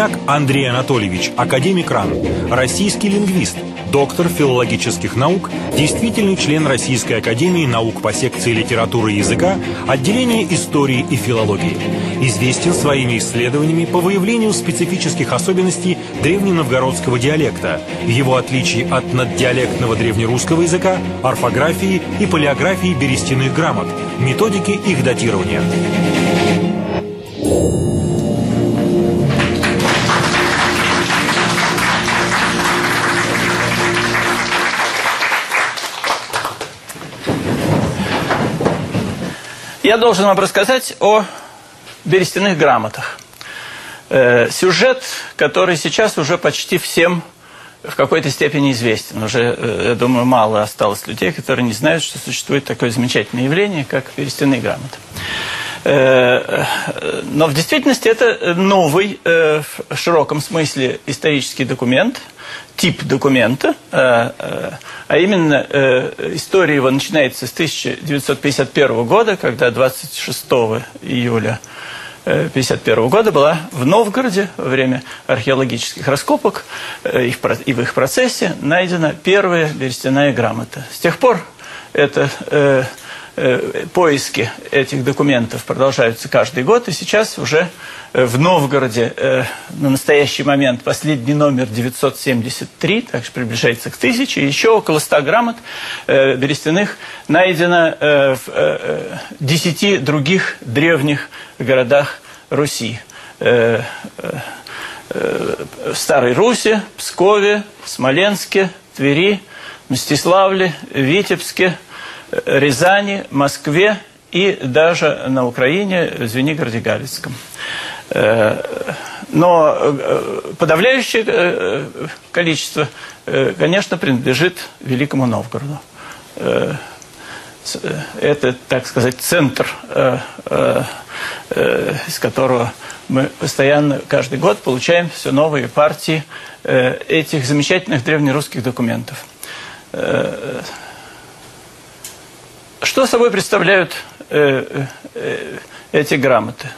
Залезняк Андрей Анатольевич, академик РАН, российский лингвист, доктор филологических наук, действительный член Российской академии наук по секции литературы и языка, отделение истории и филологии. Известен своими исследованиями по выявлению специфических особенностей древненовгородского диалекта, его отличий от наддиалектного древнерусского языка, орфографии и палеографии берестяных грамот, методики их датирования. Я должен вам рассказать о берестяных грамотах. Э, сюжет, который сейчас уже почти всем в какой-то степени известен. Уже, э, я думаю, мало осталось людей, которые не знают, что существует такое замечательное явление, как берестяные грамоты. Э, но в действительности это новый, в широком смысле, исторический документ, тип документа, а именно история его начинается с 1951 года, когда 26 июля 1951 года была в Новгороде во время археологических раскопок и в их процессе найдена первая берестяная грамота. С тех пор это э, э, поиски этих документов продолжаются каждый год, и сейчас уже в Новгороде э, на настоящий момент последний номер 973, также приближается к тысяче, еще около 100 грамот э, берестяных найдено э, в э, десяти других древних городах Руси. Э, э, в Старой Руси, Пскове, Смоленске, Твери, Мстиславле, Витебске, Рязани, Москве и даже на Украине, Звенигороде Галицком. Э, но подавляющее количество, конечно, принадлежит Великому Новгороду. Это, так сказать, центр Э, из которого мы постоянно, каждый год получаем все новые партии э, этих замечательных древнерусских документов. Э, что собой представляют эти грамоты?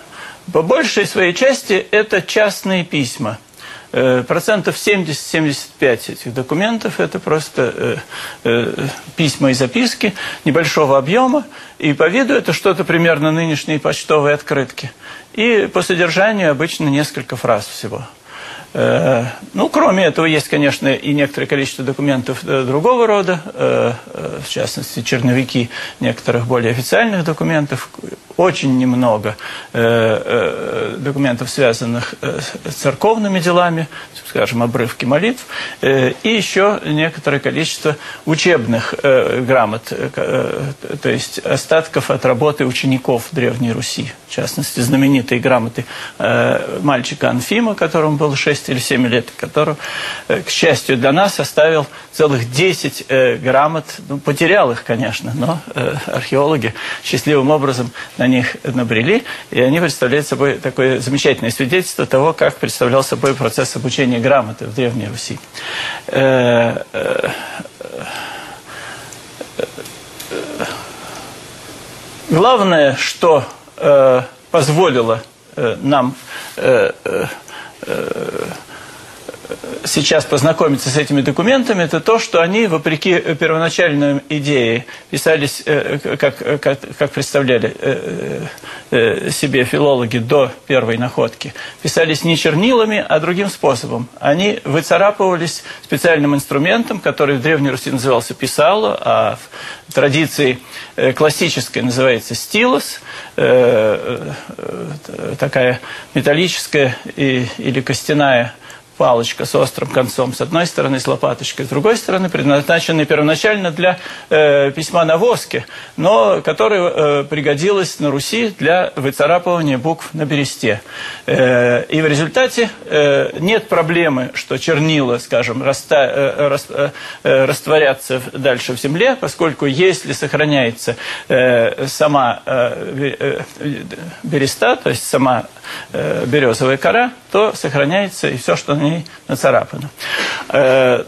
По большей своей части это частные письма – Э, процентов 70-75 этих документов это просто э, э, письма и записки небольшого объема, и по виду это что-то примерно нынешние почтовые открытки. И по содержанию обычно несколько фраз всего. Э, ну, кроме этого, есть, конечно, и некоторое количество документов э, другого рода, э, в частности, черновики некоторых более официальных документов, очень немного документов, связанных с церковными делами, скажем, обрывки молитв, и еще некоторое количество учебных грамот, то есть остатков от работы учеников Древней Руси, в частности, знаменитые грамоты мальчика Анфима, которому было 6 6 или 7 лет, который, э, к счастью для нас, оставил целых 10 э, грамот. Ну, потерял их, конечно, но э, археологи счастливым образом на них набрели, и они представляют собой такое замечательное свидетельство того, как представлял собой процесс обучения грамоты в Древней Руси. Э, э, Главное, что э, позволило э, нам э, э, сейчас познакомиться с этими документами, это то, что они, вопреки первоначальной идее, писались, э, как, как, как представляли э, э, себе филологи до первой находки, писались не чернилами, а другим способом. Они выцарапывались специальным инструментом, который в Древней Руси назывался писало, а в традиции классической называется стилос, такая металлическая или костяная палочка с острым концом с одной стороны, с лопаточкой с другой стороны, предназначенный первоначально для э, письма на воске, но который э, пригодилась на Руси для выцарапывания букв на бересте. Э, и в результате э, нет проблемы, что чернила, скажем, раста, э, рас, э, э растворятся дальше в земле, поскольку если сохраняется э, сама э, э береста, то есть сама э, березовая кора, то сохраняется и все, что ней нацарапано. Э,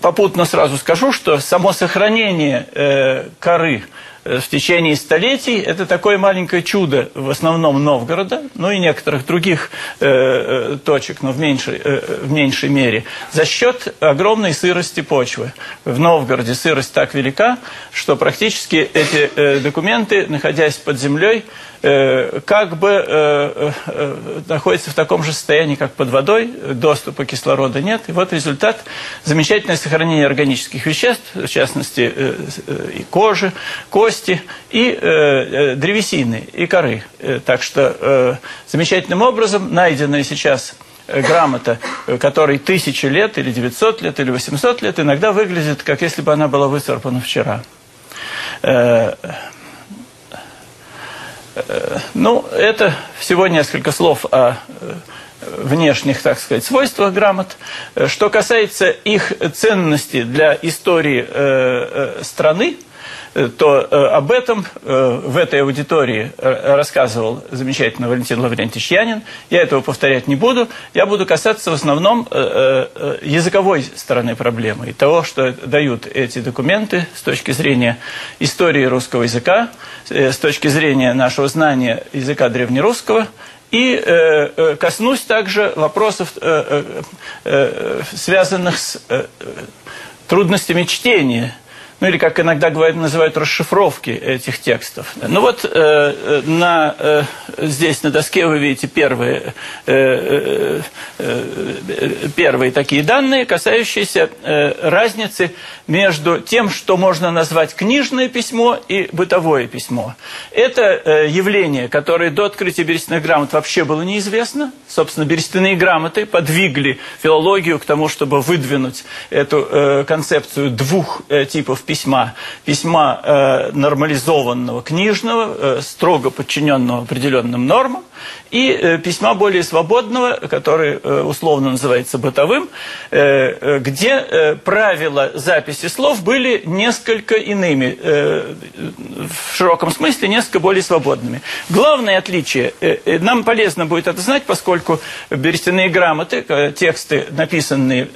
попутно сразу скажу, что само сохранение э, коры в течение столетий. Это такое маленькое чудо в основном Новгорода, ну и некоторых других э, точек, но в меньшей, э, в меньшей мере, за счет огромной сырости почвы. В Новгороде сырость так велика, что практически эти э, документы, находясь под землей, Э, как бы э, э, находится в таком же состоянии, как под водой, доступа кислорода нет. И вот результат – замечательное сохранение органических веществ, в частности, и кожи, кости, и древесины, и коры. Так что замечательным образом найденная сейчас грамота, которой тысячи лет, или 900 лет, или 800 лет, иногда выглядит, как если бы она была выцарпана вчера. Э, ну, это всего несколько слов о э, внешних, так сказать, свойствах грамот. Э, что касается их ценности для истории страны, то э, об этом э, в этой аудитории э, рассказывал замечательно Валентин Лаврентьевич Янин. Я этого повторять не буду. Я буду касаться в основном языковой стороны проблемы и того, что дают эти документы с точки зрения истории русского языка, с точки зрения нашего знания языка древнерусского, и э, коснусь также вопросов, э, э, связанных с э, трудностями чтения ну или, как иногда говорят, называют расшифровки этих текстов. Ну вот э, э, на, э, здесь на доске вы видите первые, э, э, э, первые такие данные, касающиеся э, разницы между тем, что можно назвать книжное письмо и бытовое письмо. Это э, явление, которое до открытия берестяных грамот вообще было неизвестно. Собственно, берестяные грамоты подвигли филологию к тому, чтобы выдвинуть эту э, концепцию двух типов письма. Письма нормализованного книжного, строго подчиненного определенным nam norma и э, письма более свободного, который э, условно называется бытовым, э, где правила записи слов были несколько иными, в широком смысле несколько более свободными. Главное отличие, нам полезно будет это знать, поскольку берестяные грамоты, тексты, написанные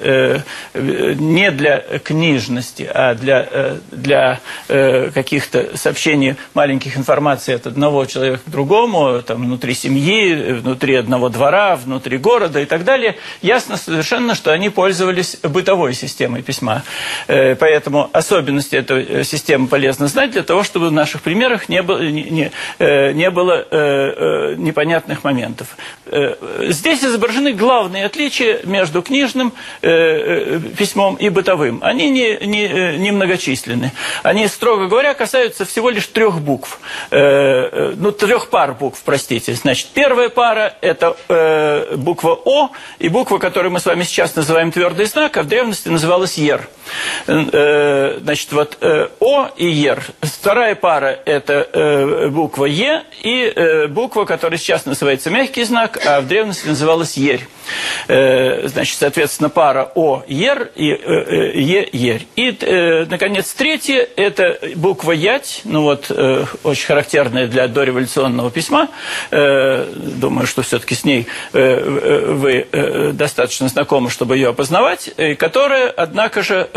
не для книжности, а для для каких-то сообщений маленьких информаций от одного человека к другому, там, внутри семьи, внутри одного двора, внутри города и так далее, ясно совершенно, что они пользовались бытовой системой письма. Э, поэтому особенности этой э, системы полезно знать для того, чтобы в наших примерах не было, не, не, не было непонятных моментов. Здесь изображены главные отличия между книжным письмом и бытовым. Они не, не, не многочисленны они, строго говоря, касаются всего лишь трех букв. Э, э, ну, трех пар букв, простите. Значит, первая пара – это э, буква О, и буква, которую мы с вами сейчас называем твердый знак, а в древности называлась Ер. Э, значит, вот э, О и Ер. Вторая пара – это э, буква Е и буква, которая сейчас называется мягкий знак, а в древности называлась Ерь. Значит, соответственно, пара О, Ер и Е, Ерь. И, наконец, третье – это буква Ять, ну вот, очень характерная для дореволюционного письма. Думаю, что все-таки с ней вы достаточно знакомы, чтобы ее опознавать, которая, однако же,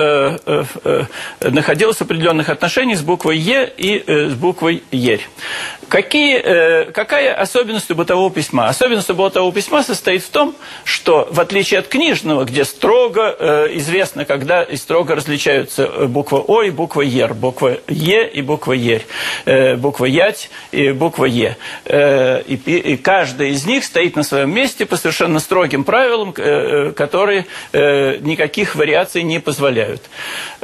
э, э, э, находилась в определенных отношениях с буквой Е и э, с буквой Ерь. Какие, э, какая особенность бытового письма? Особенность бытового письма состоит в том, что, в отличие от книжного, где строго э, известно, когда и строго различаются э, буква О и буква Ер, буква Е и буква Ерь, буква Ять и буква Е. И, каждая из них стоит на своем месте по совершенно строгим правилам, которые никаких вариаций не позволяют.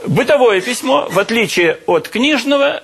Бытовое письмо, в отличие от книжного,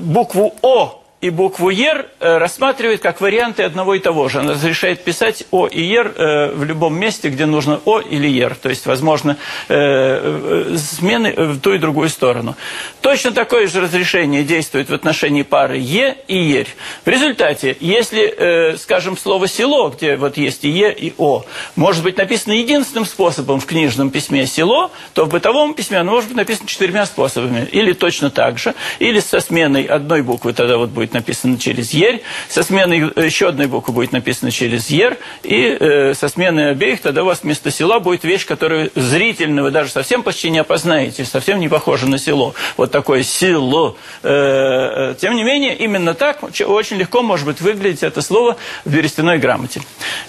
букву О и букву «ер» э, рассматривает как варианты одного и того же. Она разрешает писать «о» и «ер» э, в любом месте, где нужно «о» или «ер». То есть, возможно, э, смены в ту и другую сторону. Точно такое же разрешение действует в отношении пары «е» и «ерь». В результате, если, скажем, слово «село», где вот есть и «е», и «о», может быть написано единственным способом в книжном письме «село», то в бытовом письме оно может быть написано четырьмя способами. Или точно так же, или со сменой одной буквы, тогда вот будет будет написано через «ерь», со сменой еще одной буквы будет написано через «ер», и э, со сменой обеих тогда у вас вместо села будет вещь, которую зрительно вы даже совсем почти не опознаете, совсем не похоже на село. Вот такое село. Э, тем не менее, именно так очень легко может быть выглядеть это слово в берестяной грамоте.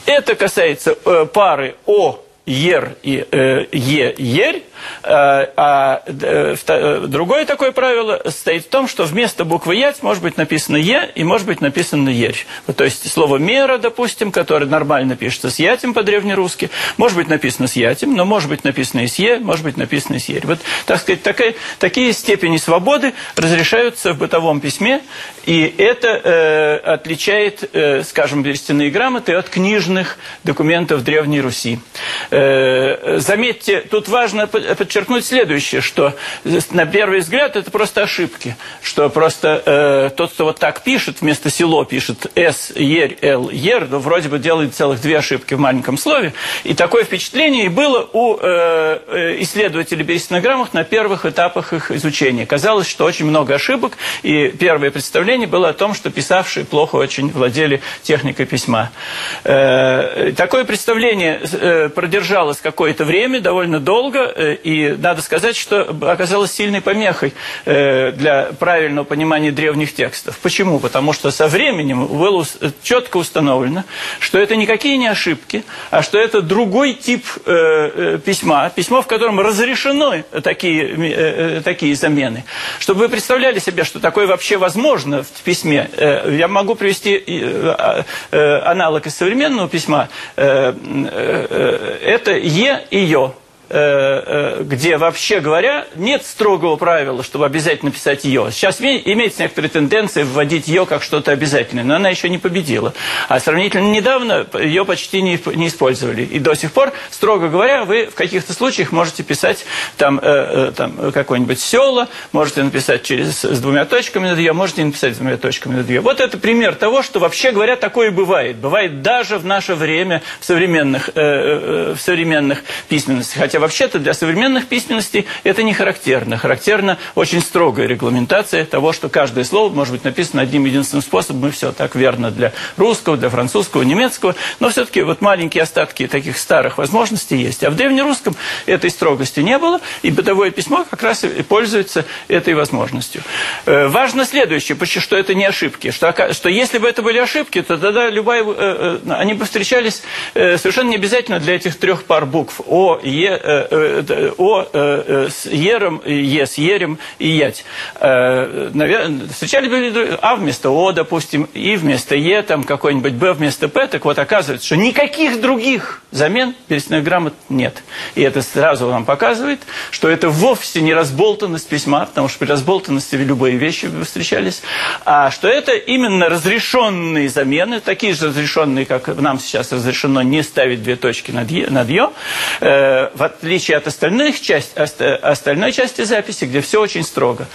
Это касается э, пары «о» ер и э, е ерь, э, а э, э, другое такое правило стоит в том, что вместо буквы ять может быть написано е и может быть написано ерь. Вот, то есть слово мера, допустим, которое нормально пишется с ятем по-древнерусски, может быть написано с ятем, но может быть написано и с е, может быть написано и с ерь. Вот, так сказать, такая, такие степени свободы разрешаются в бытовом письме, и это э, отличает, э, скажем, берестяные грамоты от книжных документов Древней Руси. Э, заметьте, тут важно подчеркнуть следующее, что на первый взгляд это просто ошибки, что просто э, тот, кто вот так пишет, вместо село пишет С, Ерь, Л, Ер, ну, вроде бы делает целых две ошибки в маленьком слове, и такое впечатление и было у э, исследователей берестяных грамот на первых этапах их изучения. Казалось, что очень много ошибок, и первое представление было о том, что писавшие плохо очень владели техникой письма. Такое представление продержалось продержалась какое-то время, довольно долго, э, и надо сказать, что оказалась сильной помехой э, для правильного понимания древних текстов. Почему? Потому что со временем было четко установлено, что это никакие не ошибки, а что это другой тип э, письма, письмо, в котором разрешены такие, такие замены. Чтобы вы представляли себе, что такое вообще возможно в письме, я могу привести аналог из современного письма это «е» и «ё». Э, э, где, вообще говоря, нет строгого правила, чтобы обязательно писать ее. Сейчас имеется некоторые тенденции вводить ее как что-то обязательное, но она еще не победила. А сравнительно недавно ее почти не, не использовали. И до сих пор, строго говоря, вы в каких-то случаях можете писать там, э, там какое-нибудь село, можете написать через, с двумя точками над ее, можете написать с двумя точками над ее. Вот это пример того, что вообще говоря, такое бывает. Бывает даже в наше время в современных, э, в современных письменностях. Хотя вообще-то для современных письменностей это не характерно. Характерна очень строгая регламентация того, что каждое слово может быть написано одним единственным способом, и все так верно для русского, для французского, немецкого. Но все-таки вот маленькие остатки таких старых возможностей есть. А в древнерусском этой строгости не было, и бытовое письмо как раз и пользуется этой возможностью. Э, важно следующее, что это не ошибки. Что, что если бы это были ошибки, то тогда любая, э, э, они бы встречались совершенно не обязательно для этих трех пар букв О, Е, о э, с ером, е с ерем и ять. Встречали были А вместо О, допустим, И вместо Е, там какой-нибудь Б вместо П. Так вот, оказывается, что никаких других замен перечисленных грамот нет. И это сразу вам показывает, что это вовсе не разболтанность письма, потому что при разболтанности любые вещи встречались, а что это именно разрешенные замены, такие же разрешенные, как нам сейчас разрешено не ставить две точки над «е», над «ё», в отличие от остальных часть, остальной части записи, где все очень строго.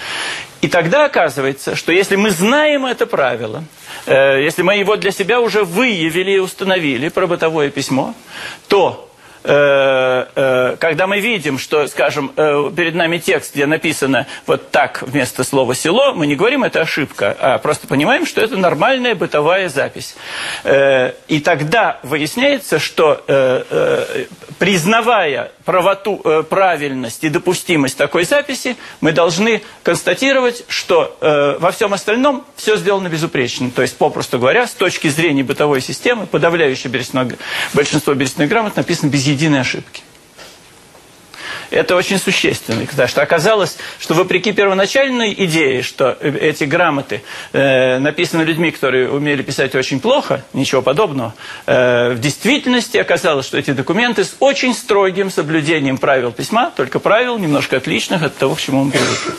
И тогда оказывается, что если мы знаем это правило, э, если мы его для себя уже выявили и установили про бытовое письмо, то Э, э, когда мы видим, что, скажем, э, перед нами текст, где написано вот так вместо слова «село», мы не говорим «это ошибка», а просто понимаем, что это нормальная бытовая запись. И тогда выясняется, что признавая правоту, правильность и допустимость такой записи, мы должны констатировать, что во всем остальном все сделано безупречно. То есть, попросту говоря, с точки зрения бытовой системы, подавляющее большинство берестяных грамот написано без единой ошибки. Это очень существенно, потому что оказалось, что вопреки первоначальной идее, что эти грамоты э, написаны людьми, которые умели писать очень плохо, ничего подобного, э, в действительности оказалось, что эти документы с очень строгим соблюдением правил письма, только правил немножко отличных от того, к чему мы привыкли.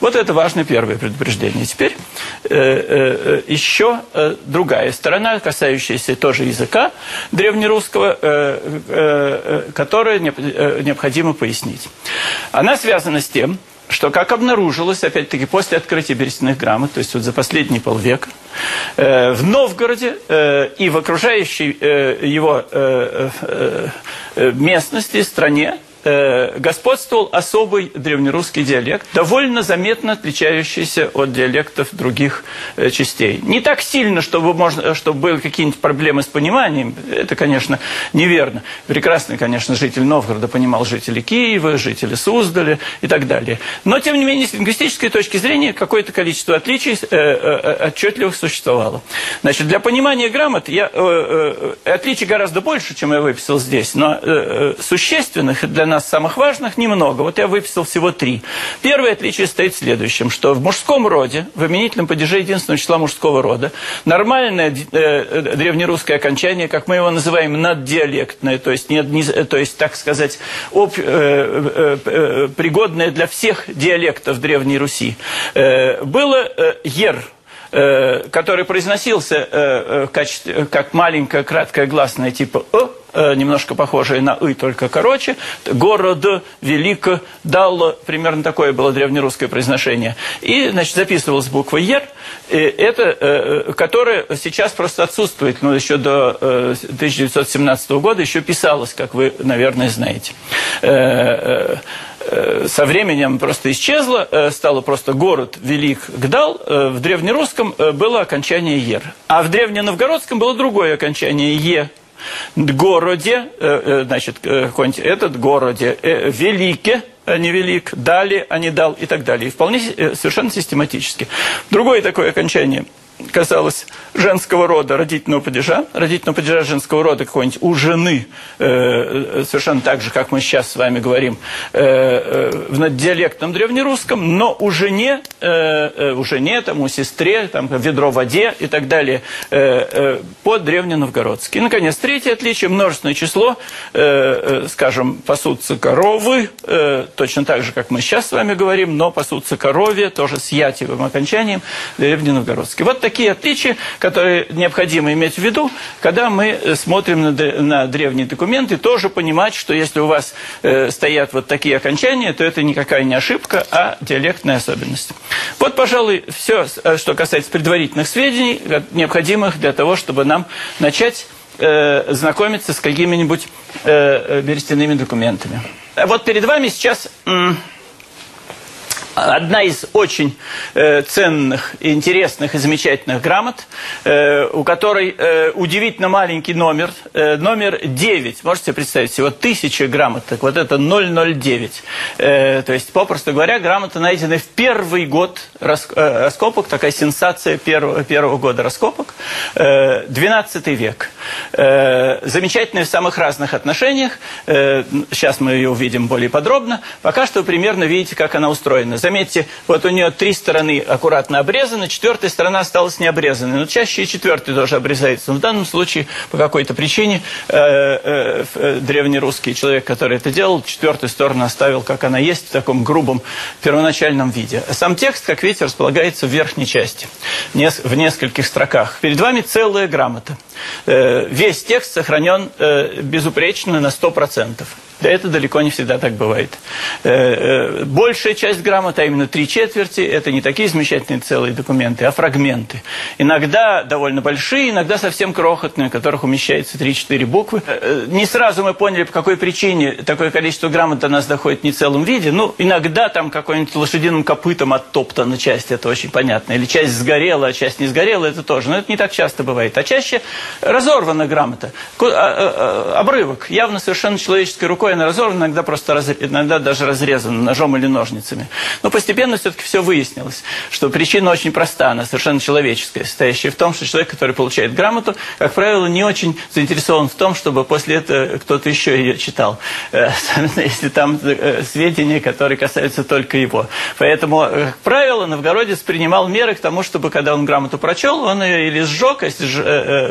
Вот это важное первое предупреждение. Теперь э, э, еще э, другая сторона, касающаяся тоже языка древнерусского, э, э, э которую необходимо пояснить. Она связана с тем, что, как обнаружилось, опять-таки, после открытия берестяных грамот, то есть вот за последний полвека, э, в Новгороде э, и в окружающей э, его э, э, э местности, стране, э, господствовал особый древнерусский диалект, довольно заметно отличающийся от диалектов других э, частей. Не так сильно, чтобы, можно, чтобы были какие-нибудь проблемы с пониманием, это, конечно, неверно. Прекрасный, конечно, житель Новгорода понимал жители Киева, жители Суздаля и так далее. Но, тем не менее, с лингвистической точки зрения, какое-то количество отличий э, э, отчетливых существовало. Значит, для понимания грамот я, э, э, отличий гораздо больше, чем я выписал здесь, но э, э существенных для нас самых важных немного. Вот я выписал всего три. Первое отличие стоит в следующем, что в мужском роде, в именительном падеже единственного числа мужского рода, нормальное э, э, древнерусское окончание, как мы его называем, наддиалектное, то есть, не, не, то есть так сказать, об, э, э, э, пригодное для всех диалектов Древней Руси, э, было э, «ер», э, который произносился в качестве, как маленькое краткое гласное типа Э, немножко похожее на «ы», только короче. «Город», «велико», «дал», примерно такое было древнерусское произношение. И, значит, записывалась буква «ер», это, э, которая сейчас просто отсутствует, но еще до 1917 года еще писалась, как вы, наверное, знаете со временем просто исчезла, стало просто город Велик Гдал. В древнерусском было окончание «ер». А в древненовгородском было другое окончание «е», городе, э, э, значит, э, какой-нибудь этот городе, велике, а не велик, дали, а не дал и так далее. И вполне совершенно систематически. Другое такое окончание – касалось женского рода, родительного падежа, родительного падежа женского рода какой-нибудь у жены, э, совершенно так же, как мы сейчас с вами говорим, э, э, в диалектном древнерусском, но у жене, э, э, у жене, там, у сестре, там, ведро в воде и так далее, э, э, по древненовгородски. И, наконец, третье отличие, множественное число, э, э, скажем, пасутся коровы, э, точно так же, как мы сейчас с вами говорим, но пасутся корове, тоже с ятевым окончанием, древненовгородский. Вот такие отличия, которые необходимо иметь в виду, когда мы э, смотрим на, на древние документы, тоже понимать, что если у вас э, стоят вот такие окончания, то это никакая не ошибка, а диалектная особенность. Вот, пожалуй, все, э, что касается предварительных сведений, э, необходимых для того, чтобы нам начать знакомиться с какими-нибудь э, берестяными документами. Вот перед вами сейчас... одна из очень э, ценных, интересных и замечательных грамот, э, у которой э, удивительно маленький номер, э, номер 9. Можете представить, всего тысяча грамоток, вот это 009. Э, то есть, попросту говоря, грамота найдена в первый год рас, э, раскопок, такая сенсация первого, первого года раскопок, э, 12 век. Э, замечательная в самых разных отношениях, э, сейчас мы ее увидим более подробно, пока что примерно видите, как она устроена заметьте, вот у нее три стороны аккуратно обрезаны, четвертая сторона осталась не обрезанной. Но чаще и четвертая тоже обрезается. Но в данном случае, по какой-то причине, э, э, э, древнерусский человек, который это делал, четвертую сторону оставил, как она есть, в таком грубом первоначальном виде. Сам текст, как видите, располагается в верхней части, в нескольких строках. Перед вами целая грамота. Э, весь текст сохранен э, безупречно на 100%. Да это далеко не всегда так бывает. Э, э, большая часть грамот, а именно три четверти, это не такие замечательные целые документы, а фрагменты. Иногда довольно большие, иногда совсем крохотные, в которых умещается 3-4 буквы. Э, не сразу мы поняли, по какой причине такое количество грамот до нас доходит не в целом виде. Ну, иногда там какой-нибудь лошадиным копытом оттоптана часть, это очень понятно. Или часть сгорела, а часть не сгорела, это тоже. Но это не так часто бывает. А чаще разорвана грамота. А, обрывок, явно совершенно человеческой рукой она разорвана, иногда просто раз, иногда даже разрезана ножом или ножницами. Но постепенно все-таки все выяснилось, что причина очень проста, она совершенно человеческая, состоящая в том, что человек, который получает грамоту, как правило, не очень заинтересован в том, чтобы после этого кто-то еще ее читал. Э, особенно если там э, сведения, которые касаются только его. Поэтому, э, как правило, новгородец принимал меры к тому, чтобы, когда он грамоту прочел, он ее или сжег, а если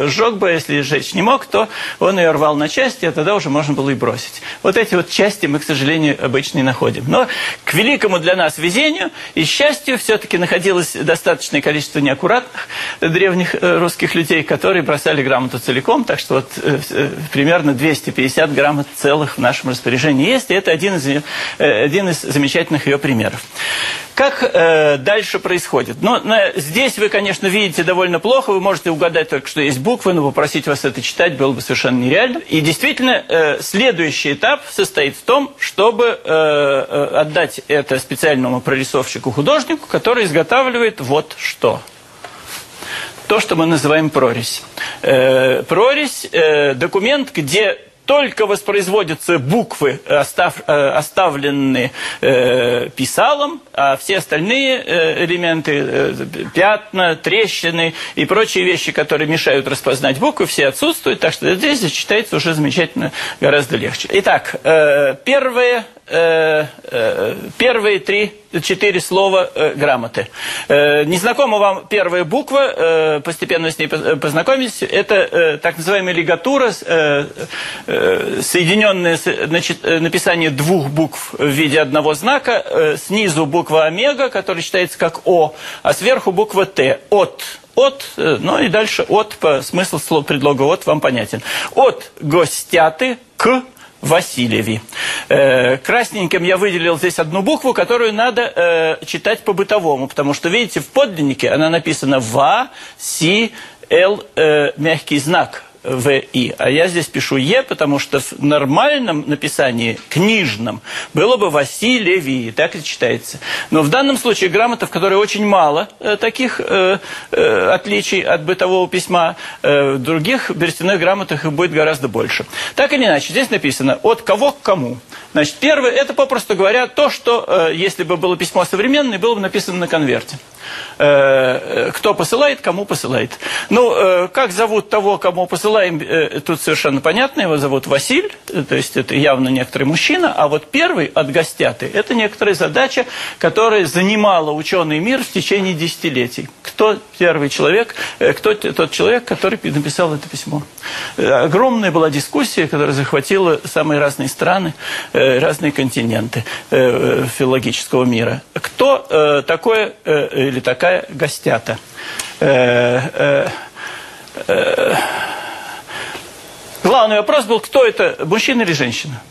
сжег бы, если сжечь не мог, то он ее рвал на части, а тогда уже можно было и бросить. Эти вот части мы, к сожалению, обычно не находим. Но к великому для нас везению и счастью все-таки находилось достаточное количество неаккуратных древних э, русских людей, которые бросали грамоту целиком, так что вот э, э, примерно 250 грамот целых в нашем распоряжении есть, и это один из, один из замечательных ее примеров. Как э, дальше происходит? Ну, на, здесь вы, конечно, видите довольно плохо, вы можете угадать только, что есть буквы, но попросить вас это читать было бы совершенно нереально. И действительно, э, следующий этап состоит в том, чтобы э, э, отдать это специальному прорисовщику-художнику, который изготавливает вот что то, что мы называем прорезь. Э, прорезь э, – документ, где только воспроизводятся буквы, остав, э, оставленные э, писалом, а все остальные э, элементы, э, пятна, трещины и прочие вещи, которые мешают распознать буквы, все отсутствуют, так что здесь читается уже замечательно, гораздо легче. Итак, э, первое Э, э, первые три, четыре слова э, грамоты. Э, незнакома вам первая буква, э, постепенно с ней познакомитесь. Это э, так называемая лигатура, э, э, соединенное значит, написание двух букв в виде одного знака. Э, снизу буква омега, которая читается как О, а сверху буква Т. От от, ну и дальше от, по смысл слова предлога от вам понятен. От гостяты к Васильеви. Э, красненьким я выделил здесь одну букву, которую надо э, читать по-бытовому, потому что, видите, в подлиннике она написана «ва», «си», «л», э, мягкий знак – ВИ. А я здесь пишу Е, потому что в нормальном написании, книжном, было бы Василеви, так и читается. Но в данном случае грамота, в которой очень мало э, таких э, э, отличий от бытового письма, э, в других берестяных грамотах их будет гораздо больше. Так или иначе, здесь написано «от кого к кому». Значит, первое, это, попросту говоря, то, что, э, если бы было письмо современное, было бы написано на конверте. Э, кто посылает, кому посылает. Ну, э, как зовут того, кому посылаем, э, тут совершенно понятно, его зовут Василь, то есть это явно некоторый мужчина, а вот первый от гостяты – это некоторая задача, которая занимала ученый мир в течение десятилетий. Кто первый человек, кто тот человек, который написал это письмо. Огромная была дискуссия, которая захватила самые разные страны, разные континенты филологического мира. Кто такое или такая гостята. Э, э, э, главный вопрос был, кто это, мужчина или женщина?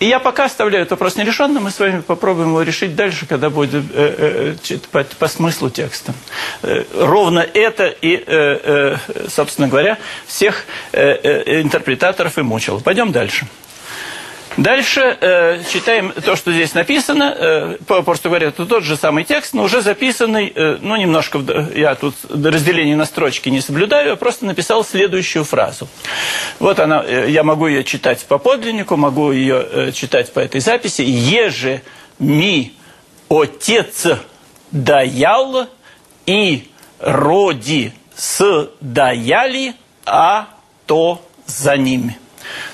И я пока оставляю этот вопрос нерешенным, мы с вами попробуем его решить дальше, когда будет э, э, по, по смыслу текста. Э, ровно это и, э, э, собственно говоря, всех э, э, интерпретаторов и мучило. Пойдем дальше. Дальше э, читаем то, что здесь написано. Э, просто говоря, это тот же самый текст, но уже записанный, э, ну, немножко, я тут разделение на строчки не соблюдаю, я просто написал следующую фразу. Вот она, э, я могу ее читать по подлиннику, могу ее э, читать по этой записи. «Еже ми отец даял и роди с даяли, а то за ними».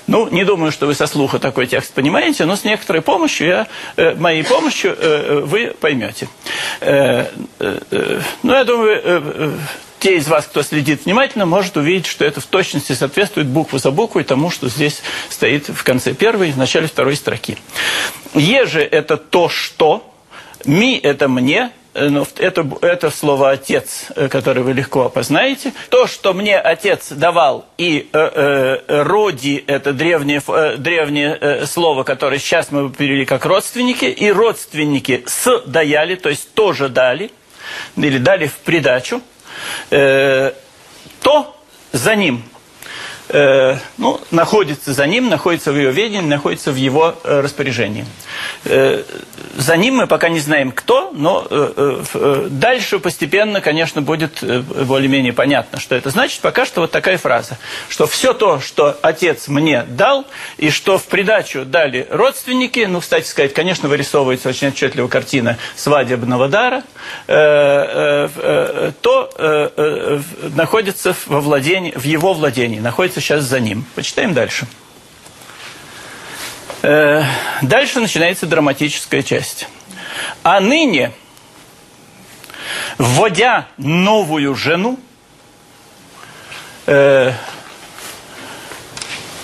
Ну, не думаю, что вы со слуха такой текст понимаете, но с некоторой помощью, я, э, моей помощью, э, э вы поймете. Э, э, э, ну, я думаю, э, э, те из вас, кто следит внимательно, может увидеть, что это в точности соответствует букву за буквой тому, что здесь стоит в конце первой, в начале второй строки. Еже – это то, что, ми – это мне, Э, но это, это слово «отец», э, которое вы легко опознаете. То, что мне отец давал, и э, э, «роди» – это древнее, э, древнее э, слово, которое сейчас мы перевели как «родственники», и родственники «с» даяли, то есть тоже дали, или дали в придачу, э, то за ним – э, ну, находится за ним, находится в его ведении, находится в его э, распоряжении. Э, за ним мы пока не знаем кто, но э, э, э дальше постепенно, конечно, будет э, более-менее понятно, что это значит. Пока что вот такая фраза, что все то, что отец мне дал, и что в придачу дали родственники, ну, кстати сказать, конечно, вырисовывается очень отчетливо картина свадебного дара, э, э, э, то э, э, находится во владении, в его владении, находится сейчас за ним. Почитаем дальше. Э, дальше начинается драматическая часть. А ныне, вводя новую жену, э,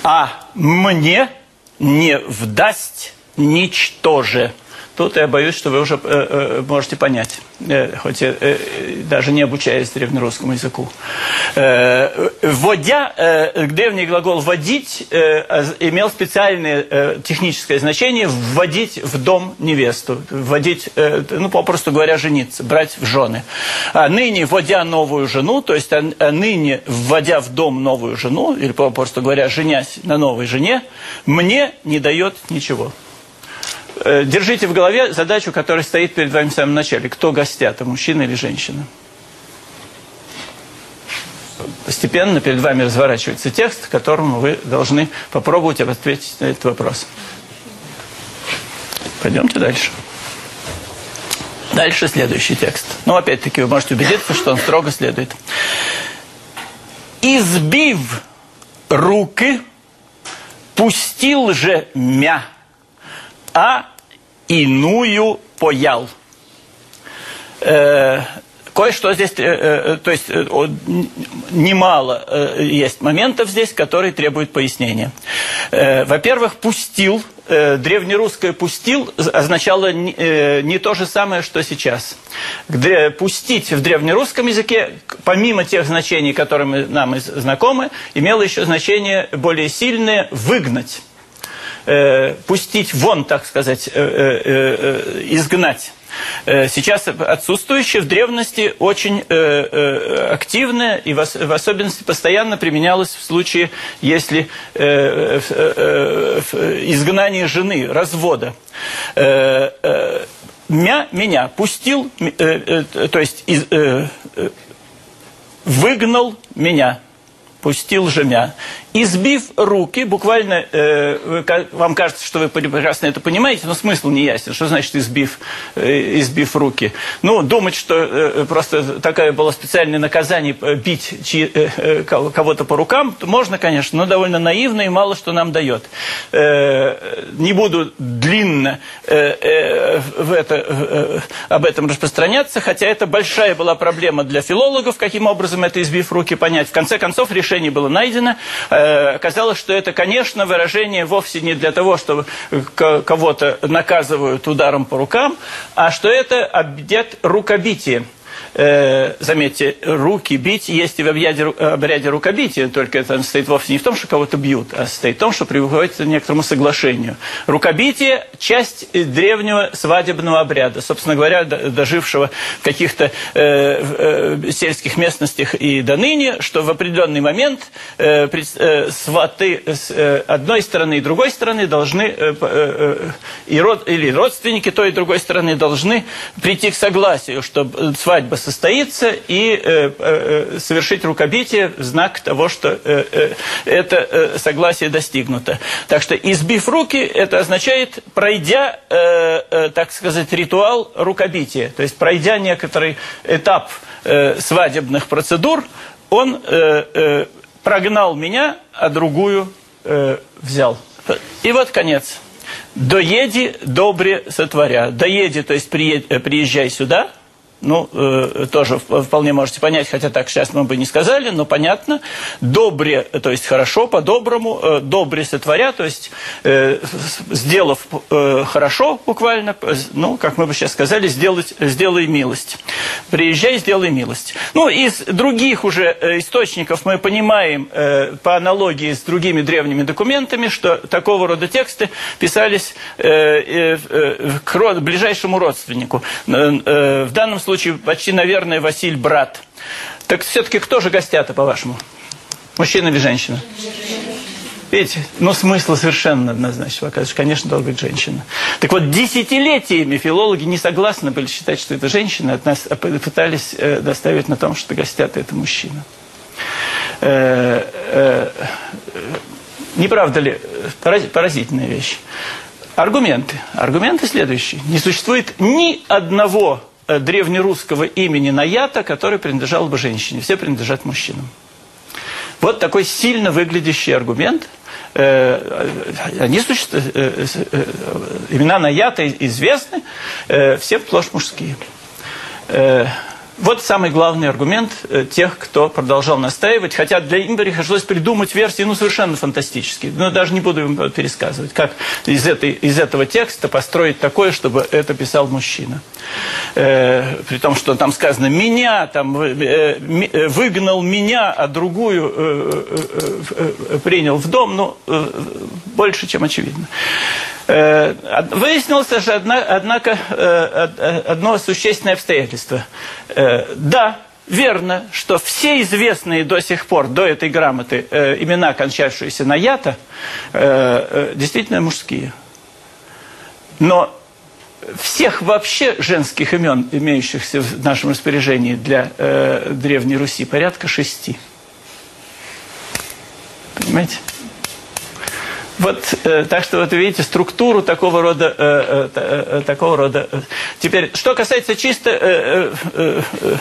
а мне не вдасть ничтоже. Тут я боюсь, что вы уже э, можете понять, хоть даже не обучаясь древнерусскому языку. Вводя, древний глагол «водить» имел специальное техническое значение «вводить в дом невесту», «вводить», ну, попросту говоря, жениться, брать в жены. А ныне, вводя новую жену, то есть а ныне, вводя в дом новую жену, или, попросту говоря, женясь на новой жене, мне не дает ничего. Э, держите в голове задачу, которая стоит перед вами в самом начале. Кто гостят, мужчина или женщина? Постепенно перед вами разворачивается текст, которому вы должны попробовать ответить на этот вопрос. Пойдемте дальше. Дальше следующий текст. Ну, опять-таки, вы можете убедиться, что он строго следует. «Избив руки, пустил же мя, а иную поял». Э, Кое-что здесь, э, э, то есть э, немало э, есть моментов здесь, которые требуют пояснения. Э, Во-первых, пустил э, древнерусское «пустил» означало не, э, не то же самое, что сейчас. «пустить» в древнерусском языке, помимо тех значений, которыми нам знакомы, имело еще значение более сильное «выгнать». Э, пустить вон, так сказать, э, э, э, изгнать. Э, сейчас отсутствующее в древности очень э, э, активное и в особенности постоянно применялось в случае, если изгнание жены, развода. Мя, меня пустил, то есть выгнал меня, пустил же мя избив руки, буквально, э, вам кажется, что вы прекрасно это понимаете, но смысл не ясен. Что значит избив, э, избив руки? Ну, думать, что э, просто такое было специальное наказание э, бить чьи, э, э, кого-то по рукам, можно, конечно, но довольно наивно и мало что нам дает. Э, не буду длинно э, э, в это, э, об этом распространяться, хотя это большая была проблема для филологов, каким образом это избив руки понять. В конце концов, решение было найдено. Э, Э, оказалось, что это, конечно, выражение вовсе не для того, что кого-то наказывают ударом по рукам, а что это объект рукобития э, заметьте, руки бить есть и в обряде, обряде рукобития, только это стоит вовсе не в том, что кого-то бьют, а стоит в том, что приводит к некоторому соглашению. Рукобитие – часть древнего свадебного обряда, собственно говоря, дожившего в каких-то э, э, сельских местностях и до ныне, что в определенный момент э, э, сваты с э, одной стороны и другой стороны должны, э, э, и род, или родственники той и другой стороны должны прийти к согласию, чтобы свадьба состоится и э, э, совершить рукобитие в знак того, что э, э, это э, согласие достигнуто. Так что избив руки, это означает, пройдя, э, э, так сказать, ритуал рукобития, то есть пройдя некоторый этап э, свадебных процедур, он э, э, прогнал меня, а другую э, взял. И вот конец. «Доеди добре сотворя». «Доеди», то есть приезжай сюда – ну, э, тоже вполне можете понять, хотя так сейчас мы бы не сказали, но понятно. Добре, то есть хорошо, по-доброму, э, добре сотворя, то есть э, сделав э, хорошо буквально, ну, как мы бы сейчас сказали, сделать, сделай милость. Приезжай, сделай милость. Ну, из других уже э, источников мы понимаем э, по аналогии с другими древними документами, что такого рода тексты писались э, э, э к ближайшему родственнику. Э, э, в данном случае случае почти, наверное, Василь брат. Так все-таки кто же гостята, по-вашему? Мужчина или женщина? Видите, ну смысл совершенно однозначно оказывается. Конечно, должна быть женщина. Так вот, десятилетиями филологи не согласны были считать, что это женщина, от нас пытались э, доставить на том, что гостята это мужчина. Э, э, не правда ли? Поразительная вещь. Аргументы. Аргументы следующие. Не существует ни одного древнерусского имени Наята, который принадлежал бы женщине. Все принадлежат мужчинам. Вот такой сильно выглядящий аргумент. Э, они существуют, э, имена Наята известны, все сплошь мужские. Вот самый главный аргумент э, тех, кто продолжал настаивать, хотя для Имбери пришлось придумать версии, ну, совершенно фантастические. Но даже не буду им пересказывать, как из, этой, из этого текста построить такое, чтобы это писал мужчина. Э, при том, что там сказано «меня», там, э, э, «выгнал меня, а другую э, э, э, принял в дом», ну, э, больше, чем очевидно. Э, выяснилось же, однако, э, одно существенное обстоятельство. Э, да, верно, что все известные до сих пор, до этой грамоты, имена, кончавшиеся на ята, действительно мужские. Но всех вообще женских имен, имеющихся в нашем распоряжении для Древней Руси, порядка шести. Понимаете? Вот, э, так что вот видите структуру такого рода, э, э, э такого рода. Теперь, что касается чисто э, э, э, Э,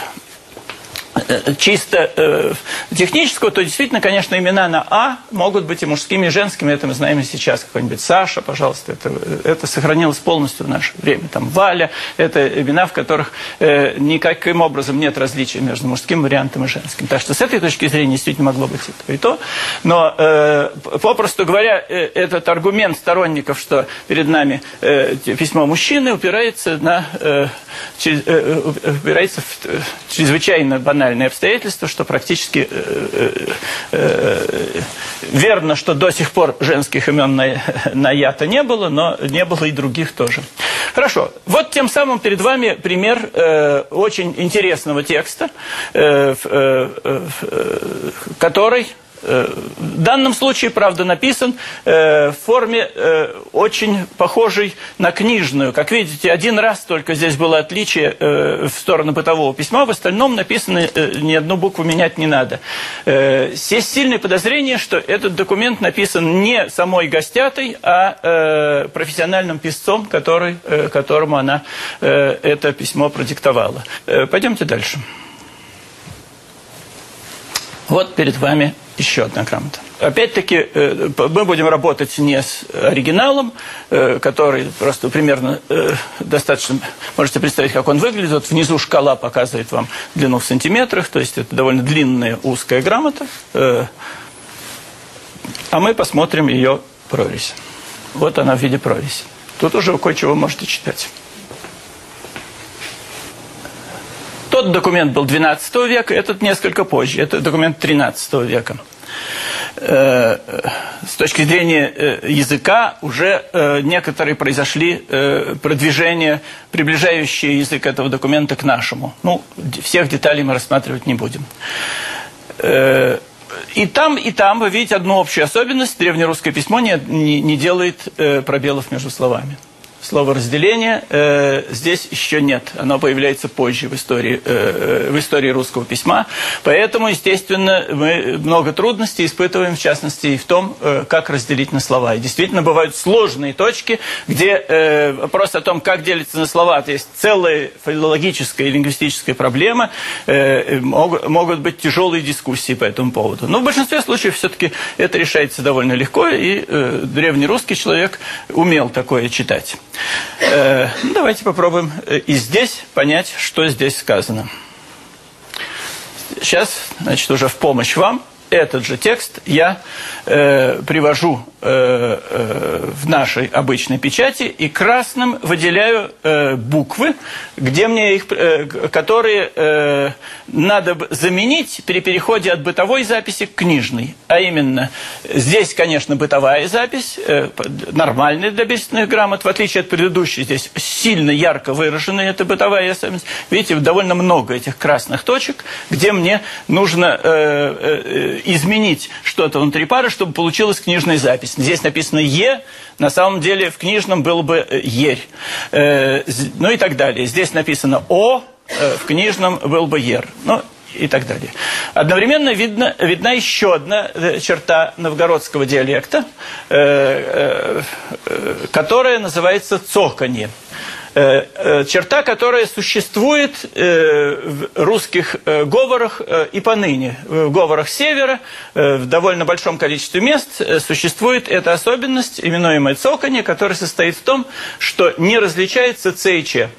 чисто э, технического, то действительно, конечно, имена на А могут быть и мужскими, и женскими. Это мы знаем и сейчас. Какой-нибудь Саша, пожалуйста. Это, это сохранилось полностью в наше время. Там Валя. Это имена, в которых э, никаким образом нет различия между мужским вариантом и женским. Так что с этой точки зрения действительно могло быть и то, и то. Но, э, попросту говоря, э, этот аргумент сторонников, что перед нами э, письмо мужчины, упирается, на, э, через, э, упирается в э, чрезвычайно банальный банальные обстоятельства, что практически э, э, э, верно, что до сих пор женских имен на, на ята не было, но не было и других тоже. Хорошо. Вот тем самым перед вами пример э, очень интересного текста, э, э, э, который Э, в данном случае, правда, написан э, в форме э, очень похожей на книжную. Как видите, один раз только здесь было отличие в сторону бытового письма, в остальном написано ни одну букву менять не надо. Есть сильное подозрение, что этот документ написан не самой гостятой, а профессиональным писцом, который, которому она это письмо продиктовала. Пойдемте дальше. Вот перед вами еще одна грамота. Опять-таки, э, мы будем работать не с оригиналом, э, который просто примерно э, достаточно... Можете представить, как он выглядит. Вот внизу шкала показывает вам длину в сантиметрах, то есть это довольно длинная узкая грамота. А мы посмотрим ее прорезь. Вот она в виде прорези. Тут уже кое-чего можете читать. Тот документ был 12 века, этот несколько позже. Это документ 13 века. Э, с точки зрения э, языка уже э, некоторые произошли продвижения, приближающие язык этого документа к нашему. Ну, всех деталей мы рассматривать не будем. И там, и там вы видите одну общую особенность. Древнерусское письмо не, не, не делает пробелов между словами. Слово разделение э, здесь еще нет. Оно появляется позже в истории, э, э, в истории русского письма. Поэтому, естественно, мы много трудностей испытываем, в частности, и в том, э, как разделить на слова. И действительно, бывают сложные точки, где э, вопрос о том, как делиться на слова, то есть целая филологическая и лингвистическая проблема, э, мог, могут быть тяжелые дискуссии по этому поводу. Но в большинстве случаев все-таки это решается довольно легко, и э, древнерусский человек умел такое читать. Ну, давайте попробуем э, и здесь понять, что здесь сказано. Сейчас, значит, уже в помощь вам этот же текст я э, привожу э, э, в нашей обычной печати и красным выделяю э, буквы, где мне их, э, которые э, надо заменить при переходе от бытовой записи к книжной. А именно, здесь, конечно, бытовая запись, э, нормальная для бедственных грамот, в отличие от предыдущей, здесь сильно ярко выраженная эта бытовая особенность. Видите, довольно много этих красных точек, где мне нужно э, э, изменить что-то внутри пары, чтобы получилась книжная запись. Здесь написано «е», на самом деле в книжном было бы э, «ерь». Э, ну и так далее. Здесь написано «о», э, в книжном был бы «ер». Ну, и так далее. Одновременно видно, видна еще одна черта новгородского диалекта, которая называется цоканье. Э, э, черта, которая существует э, в русских говорах и поныне. В говорах севера в довольно большом количестве мест существует эта особенность, именуемая цоканье, которая состоит в том, что не различается Ц и Ч.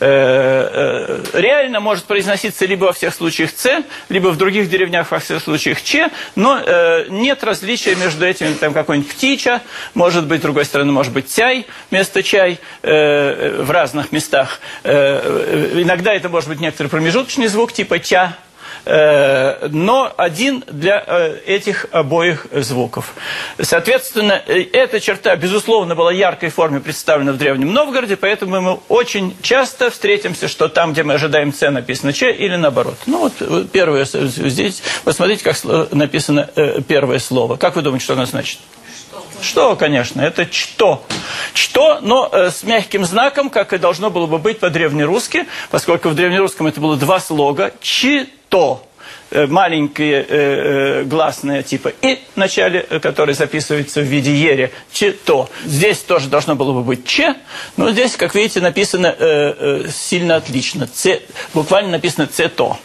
реально может произноситься либо во всех случаях «ц», либо в других деревнях во всех случаях «ч», но нет различия между этими, там какой-нибудь «птича», может быть, с другой стороны, может быть «тяй» вместо «чай» в разных местах. Иногда это может быть некоторый промежуточный звук, типа «тя», Э, но один для э, этих обоих звуков. Соответственно, э, эта черта, безусловно, была яркой форме представлена в Древнем Новгороде, поэтому мы очень часто встретимся, что там, где мы ожидаем «ц», написано «ч» или наоборот. Ну вот первое здесь, посмотрите, как написано первое слово. Как вы думаете, что оно значит? Что, конечно, это «что». «Что», но э, с мягким знаком, как и должно было бы быть по-древнерусски, поскольку в древнерусском это было два слога «чи-то» э, маленькие э, э, гласные типа «и» в начале, э, которые записываются в виде «ере», «че-то». Здесь тоже должно было бы быть «че», но здесь, как видите, написано э, э, сильно отлично. Ц, буквально написано «це-то».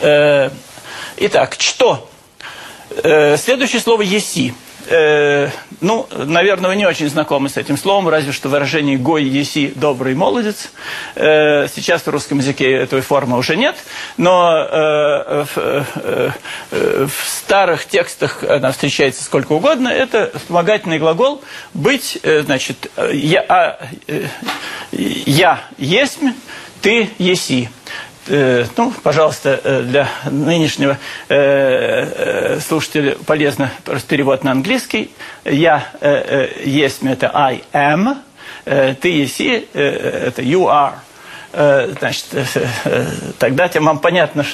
Э, итак, «что». Э, следующее слово «еси» э, ну, наверное, вы не очень знакомы с этим словом, разве что выражение «гой еси добрый молодец». Э, сейчас в русском языке этой формы уже нет, но э, в, э, э, в старых текстах она встречается сколько угодно. Это вспомогательный глагол «быть», э, значит, «я, а, э, я есть, ты еси». Э, ну, пожалуйста, э, для нынешнего э, слушателя полезно просто перевод на английский. Я есть это I am, ты еси это you are. Э, значит, э, э, тогда тем вам понятно,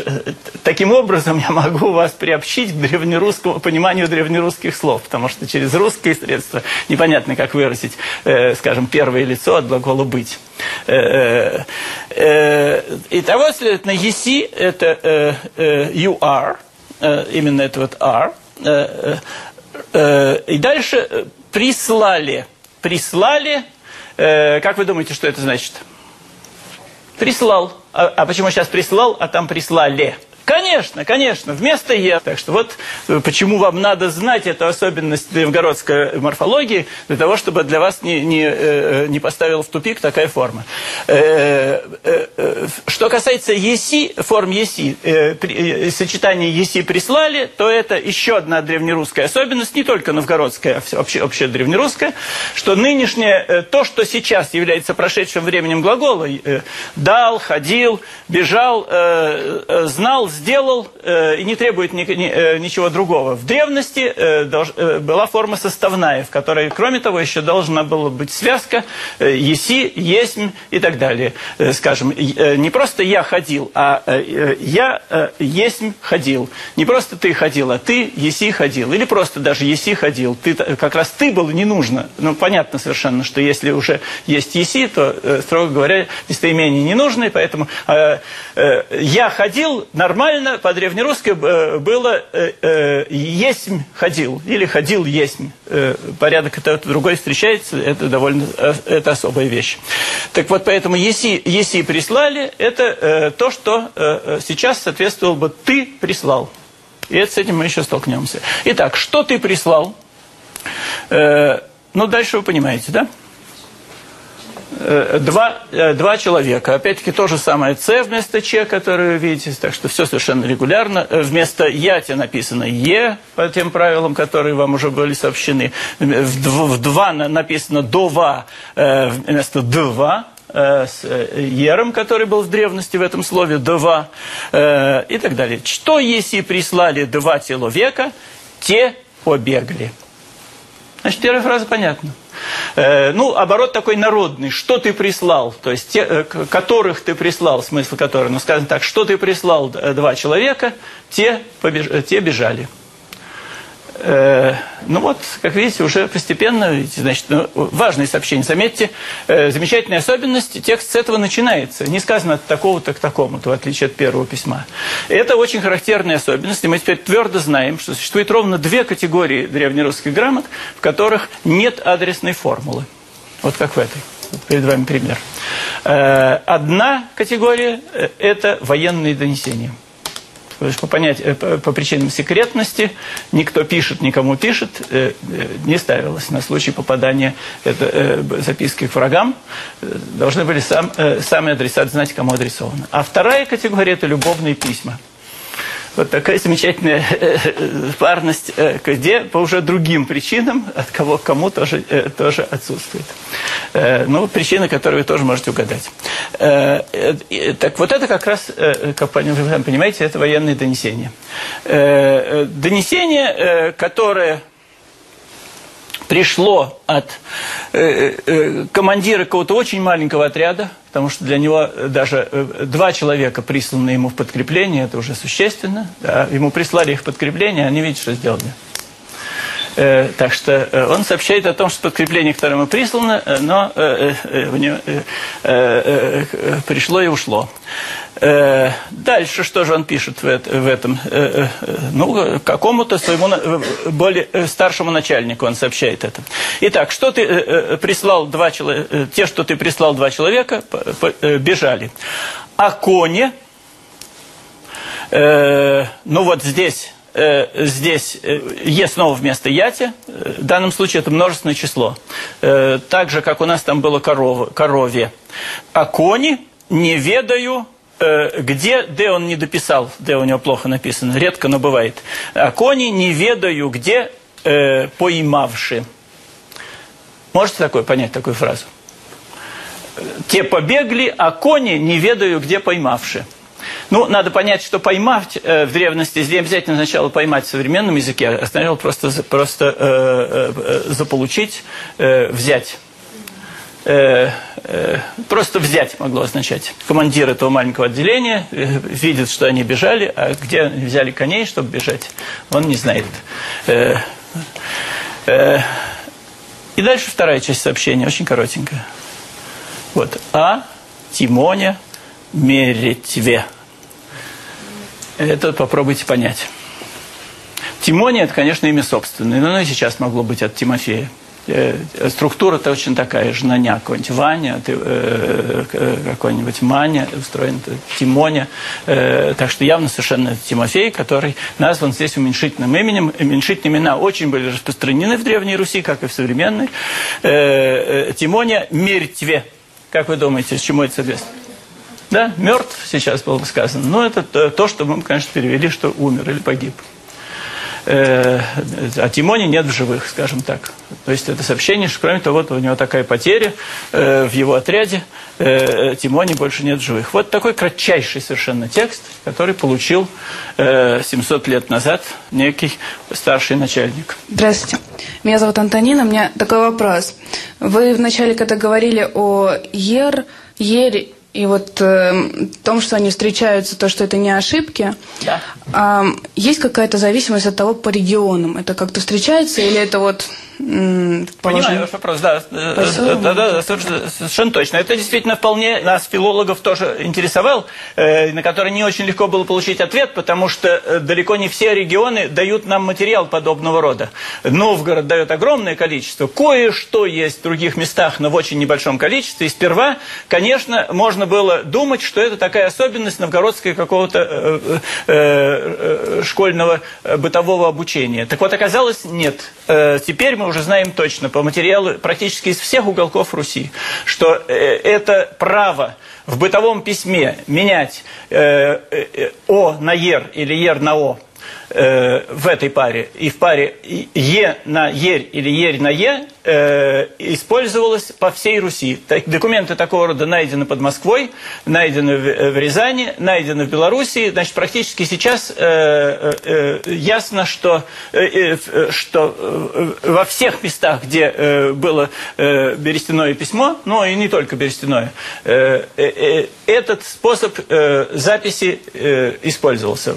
таким образом я могу вас приобщить к древнерусскому пониманию древнерусских слов, потому что через русские средства непонятно, как выразить, скажем, первое лицо от глагола «быть». Итого, следовательно, «еси» – это «you are», именно это вот «are», и дальше «прислали». «Прислали», как вы думаете, что это значит? Прислал. А, а почему сейчас прислал, а там прислали? Конечно, конечно, вместо «е». Так что вот э, почему вам надо знать эту особенность новгородской морфологии, для того, чтобы для вас не, не, э, не поставила в тупик такая форма. Э, что касается «еси», форм «еси», сочетание «еси» прислали, то это еще одна древнерусская особенность, не только новгородская, а вообще, вообще древнерусская, что нынешнее, то, что сейчас является прошедшим временем глагола, дал, ходил, бежал, знал, сделал э, и не требует ни, ни, э, ничего другого. В древности э, долж, э, была форма составная, в которой, кроме того, еще должна была быть связка э, «еси», «есмь» и так далее. Э, скажем, э, не просто «я ходил», а э, «я э, есмь ходил». Не просто «ты ходил», а «ты еси ходил». Или просто даже «еси ходил». Ты, как раз «ты» было не нужно. Ну, понятно совершенно, что если уже есть «еси», то, э, строго говоря, местоимение не нужно, и поэтому э, э, «я ходил» нормально Нормально по-древнерусски э, было э, э, «есмь ходил» или «ходил есмь». Порядок это другой встречается, это довольно это особая вещь. Так вот, поэтому «еси», «еси» прислали – это то, что сейчас соответствовало бы «ты прислал». И это, с этим мы еще столкнемся. Итак, что ты прислал? Ну, дальше вы понимаете, да? Э, два, э, два человека. Опять-таки то же самое «ц» вместо «ч», которое вы видите, так что все совершенно регулярно. Э, вместо «яте» написано «е» по тем правилам, которые вам уже были сообщены. В «два» написано «дова» вместо «два» с ером, который был в древности в этом слове «два» и так далее. Что, если прислали два человека, те побегли? Значит, первая фраза понятна. Э, ну, оборот такой народный. Что ты прислал? То есть, те, э, которых ты прислал, смысл которого, ну, скажем так, что ты прислал э, два человека, те, побеж... те бежали. Э, ну вот, как видите, уже постепенно, значит, ну, важное сообщение. Заметьте, э, замечательная особенность, текст с этого начинается. Не сказано от такого-то к такому-то, в отличие от первого письма. Это очень характерная особенность, и мы теперь твердо знаем, что существует ровно две категории древнерусских грамот, в которых нет адресной формулы. Вот как в этой. Перед вами пример. Э, одна категория – это военные донесения – Потому что по, понять, по, по причинам секретности никто пишет, никому пишет, не ставилось на случай попадания записки к врагам. Должны были сам, сами адресат знать, кому адресовано. А вторая категория – это любовные письма. Вот такая замечательная э, э, парность, э, где по уже другим причинам, от кого к кому тоже, тоже отсутствует. Ну, причины, которые вы тоже можете угадать. Так вот это как раз, как понимаете, это военные донесения. Донесение, которое пришло от э, э, командира какого-то очень маленького отряда, потому что для него даже э, два человека присланы ему в подкрепление, это уже существенно. Да, ему прислали их подкрепление, они видят, что сделали. Э, так что э, он сообщает о том, что подкрепление, которое ему прислано, э, но э, э, в него, э, э, э, пришло и ушло. Э, дальше что же он пишет в, в этом? Э, э, ну, какому-то своему более старшему начальнику он сообщает это. Итак, что ты э, прислал два человека, те, что ты прислал два человека, бежали. А кони, э, ну вот здесь э, здесь э, «е» снова вместо «яти». Э, в данном случае это множественное число. Э, так же, как у нас там было корова, «корове». А кони не ведаю э, где «д» он не дописал, «д» у него плохо написано, редко, но бывает. А кони не ведаю, где э, поймавши. Можете такое понять, такую фразу? Те побегли, а кони не ведаю, где поймавши. Ну, надо понять, что поймать э, в древности здесь обязательно сначала поймать в современном языке, а сначала просто, просто э, э, заполучить, э, взять. Э, э, просто взять могло означать. Командир этого маленького отделения э, видит, что они бежали, а где взяли коней, чтобы бежать, он не знает. Э, э, и дальше вторая часть сообщения, очень коротенькая. Вот. А Тимоня Меретве. Это попробуйте понять. Тимония – это, конечно, имя собственное, но оно и сейчас могло быть от Тимофея. Э, структура точно такая же, Наня, какой-нибудь Ваня, э, э, какой-нибудь Маня, устроен Тимоня. Так что явно совершенно это Тимофей, который назван здесь уменьшительным именем. Уменьшительные имена очень были распространены в Древней Руси, как и в современной. Тимоня Мертве. Как вы думаете, с чему это соответствует? Да, мертв сейчас было бы сказано. Но это то, что мы, конечно, перевели, что умер или погиб. Э, а Тимони нет в живых, скажем так. То есть это сообщение, что кроме того, у него такая потеря э, в его отряде, э, Тимони больше нет в живых. Вот такой кратчайший совершенно текст, который получил 700 лет назад некий старший начальник. Здравствуйте. Меня зовут Антонина. У меня такой вопрос. Вы вначале, когда говорили о Ер, Ере и вот э, в том, что они встречаются, то, что это не ошибки, да. э, есть какая-то зависимость от того по регионам? Это как-то встречается или это вот Понимаю ваш вопрос, да. Э, да, да, совершенно точно. Это действительно вполне нас, филологов, тоже интересовал, э, на который не очень легко было получить ответ, потому что э, далеко не все регионы дают нам материал подобного рода. Новгород дает огромное количество, кое-что есть в других местах, но в очень небольшом количестве. И сперва, конечно, можно было думать, что это такая особенность новгородского какого-то школьного бытового обучения. Так вот, оказалось, нет. Теперь мы уже знаем точно по материалу практически из всех уголков Руси, что э, это право в бытовом письме менять э, э, О на Ер или Ер на О э, в этой паре и в паре Е на Ерь или Ерь на Е э, использовалось по всей Руси. Так, документы такого рода найдены под Москвой, найдены в, э, в Рязани, найдены в Белоруссии. Значит, практически сейчас э, э, э ясно, что, э, э, что э, во всех местах, где э, было э, берестяное письмо, но и не только берестяное, э, э, этот способ э, записи э, использовался.